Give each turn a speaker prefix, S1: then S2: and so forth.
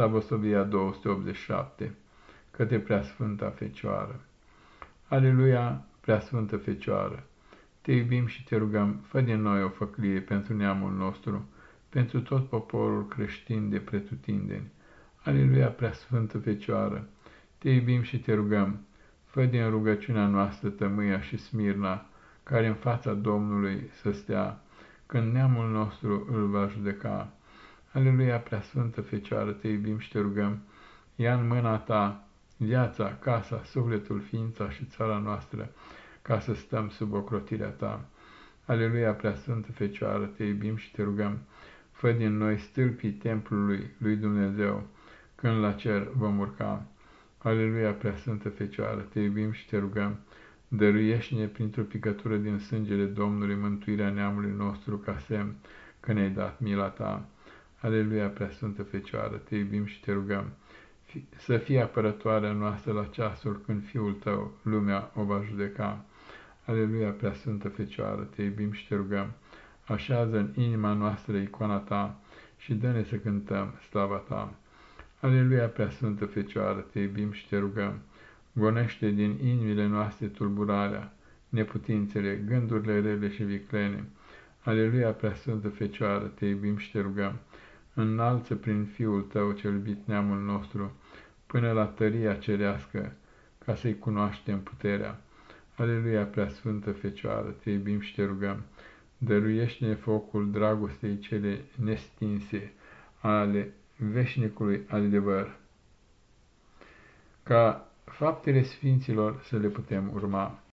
S1: Slavosovia 287, către Preasfânta Fecioară. Aleluia, Preasfântă Fecioară! Te iubim și te rugăm, fă din noi o făclie pentru neamul nostru, pentru tot poporul creștin de pretutindeni. Aleluia, Preasfântă Fecioară! Te iubim și te rugăm, fă din rugăciunea noastră tămâia și smirna, care în fața Domnului să stea, când neamul nostru îl va judeca. Aleluia, Preasfântă Fecioară, te iubim și te rugăm, ia în mâna ta viața, casa, sufletul, ființa și țara noastră, ca să stăm sub ocrotirea ta. Aleluia, Preasfântă Fecioară, te iubim și te rugăm, fă din noi stâlpii templului lui Dumnezeu, când la cer vom urca. Aleluia, Preasfântă Fecioară, te iubim și te rugăm, dăruiește-ne printr-o picătură din sângele Domnului mântuirea neamului nostru ca semn că ne-ai dat mila ta. Aleluia, Preasfântă Fecioară, te iubim și te rugăm, să fie apărătoarea noastră la ceasul când Fiul Tău, lumea, o va judeca. Aleluia, Preasfântă Fecioară, te iubim și te rugăm, așează în inima noastră icoana Ta și dă-ne să cântăm slava Ta. Aleluia, Preasfântă Fecioară, te iubim și te rugăm, gonește din inimile noastre tulburarea, neputințele, gândurile rele și viclene. Aleluia, Preasfântă Fecioară, te iubim și te rugăm, înalță prin Fiul Tău cel iubit neamul nostru, până la tăria cerească, ca să-i cunoaștem puterea. Aleluia, Preasfântă Fecioară, te iubim și te rugăm, dăruiește-ne focul dragostei cele nestinse ale veșnicului adevăr, ca faptele sfinților să le putem urma.